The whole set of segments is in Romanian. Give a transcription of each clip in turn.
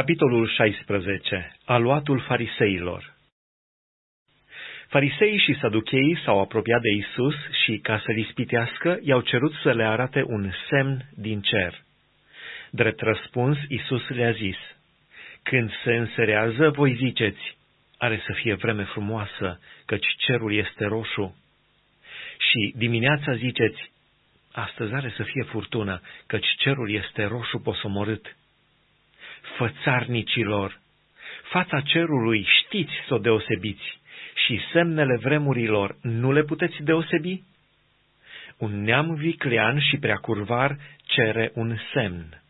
Capitolul 16. Aluatul fariseilor Fariseii și saducheii s-au apropiat de Isus și, ca să-l ispitească, i-au cerut să le arate un semn din cer. Drept răspuns, Isus le-a zis, Când se înserează, voi ziceți, are să fie vreme frumoasă, căci cerul este roșu. Și dimineața ziceți, astăzi are să fie furtună, căci cerul este roșu posomorât fățarnicilor. Fața cerului știți să o deosebiți și semnele vremurilor nu le puteți deosebi? Un neam viclean și prea curvar cere un semn.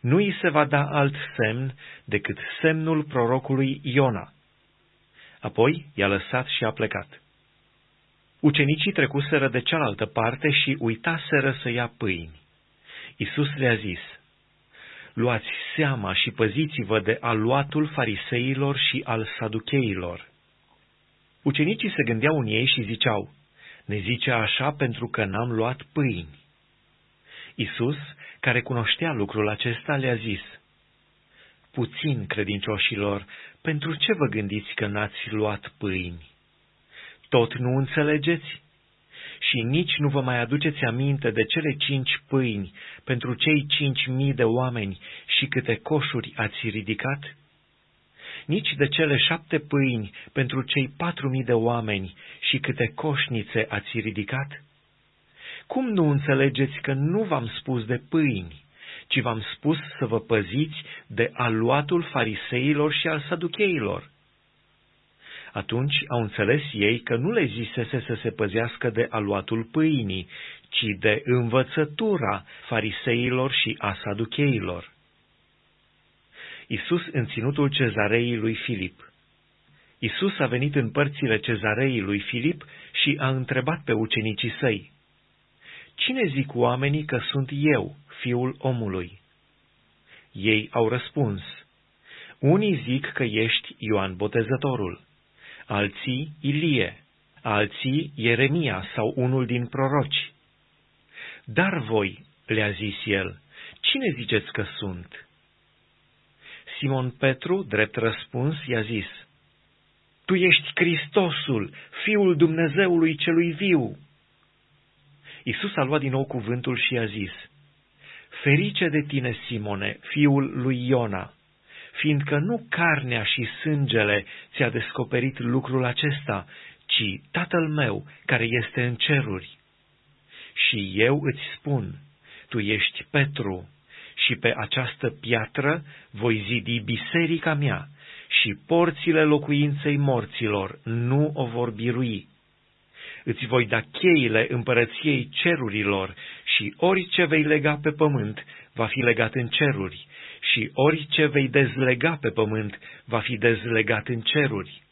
Nu îi se va da alt semn decât semnul prorocului Iona. Apoi i-a lăsat și a plecat. Ucenicii trecuseră de cealaltă parte și uitaseră să ia pâini. Isus le-a zis, luați seama și păziți-vă de aluatul fariseilor și al saducheilor. Ucenicii se gândeau în ei și ziceau, ne zice așa pentru că n-am luat pâini. Isus, care cunoștea lucrul acesta, le-a zis, Puțin, credincioșilor, pentru ce vă gândiți că n-ați luat pâini? Tot nu înțelegeți? Și nici nu vă mai aduceți aminte de cele cinci pâini pentru cei cinci mii de oameni și câte coșuri ați ridicat? Nici de cele șapte pâini pentru cei patru mii de oameni și câte coșnițe ați ridicat? Cum nu înțelegeți că nu v-am spus de pâini, ci v-am spus să vă păziți de aluatul fariseilor și al saducheilor? Atunci au înțeles ei că nu le zisese să se păzească de aluatul pâinii, ci de învățătura fariseilor și a saducheilor. Isus în ținutul cezareii lui Filip Isus a venit în părțile cezareii lui Filip și a întrebat pe ucenicii săi, Cine zic oamenii că sunt eu, fiul omului? Ei au răspuns, Unii zic că ești Ioan Botezătorul, alții Ilie, alții Ieremia sau unul din proroci. Dar voi, le-a zis el, cine ziceți că sunt? Simon Petru, drept răspuns, i-a zis, Tu ești Hristosul, Fiul Dumnezeului celui viu. Isus a luat din nou cuvântul și i-a zis, Ferice de tine, Simone, fiul lui Iona, fiindcă nu carnea și sângele ți-a descoperit lucrul acesta, ci Tatăl meu care este în ceruri. Și eu îți spun, tu ești Petru, și pe această piatră voi zidi biserica mea, și porțile locuinței morților nu o vor birui. Îți voi da cheile împărăției cerurilor și orice vei lega pe pământ va fi legat în ceruri și orice vei dezlega pe pământ va fi dezlegat în ceruri.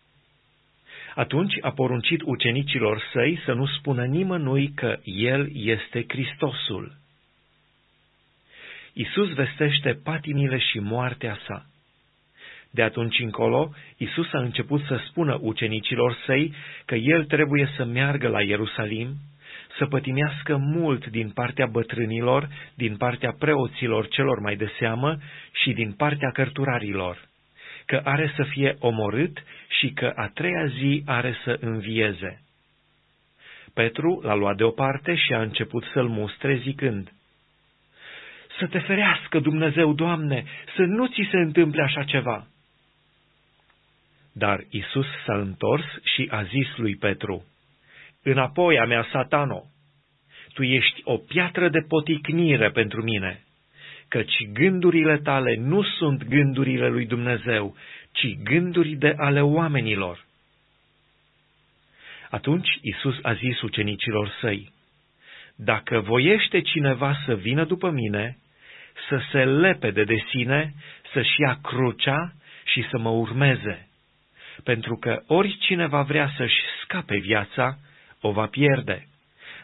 Atunci a poruncit ucenicilor săi să nu spună nimănui că El este Hristosul. Isus vestește patimile și moartea sa. De atunci încolo, Isus a început să spună ucenicilor săi că El trebuie să meargă la Ierusalim, să pătimească mult din partea bătrânilor, din partea preoților celor mai de seamă și din partea cărturarilor, că are să fie omorât și că a treia zi are să învieze. Petru l-a luat deoparte și a început să-l mustre zicând, Să te ferească, Dumnezeu, Doamne, să nu ți se întâmple așa ceva!" Dar Isus s-a întors și a zis lui Petru, Înapoi a mea, satano! Tu ești o piatră de poticnire pentru mine, căci gândurile tale nu sunt gândurile lui Dumnezeu, ci gânduri de ale oamenilor. Atunci Isus a zis ucenicilor săi, Dacă voiește cineva să vină după mine, să se lepede de sine, să-și ia crucea și să mă urmeze, pentru că oricine va vrea să-și scape viața, o va pierde,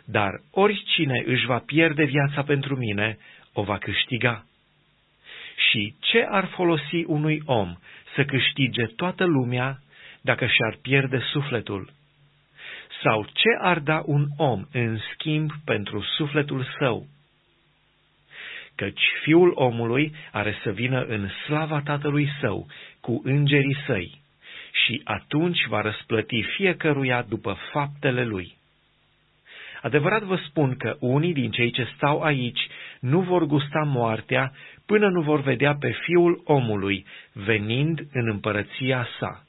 dar oricine își va pierde viața pentru mine, o va câștiga. Și ce ar folosi unui om să câștige toată lumea dacă și-ar pierde sufletul? Sau ce ar da un om în schimb pentru sufletul său? căci fiul omului are să vină în slava tatălui său cu îngerii săi și atunci va răsplăti fiecăruia după faptele lui. Adevărat vă spun că unii din cei ce stau aici nu vor gusta moartea până nu vor vedea pe Fiul omului venind în împărăția sa.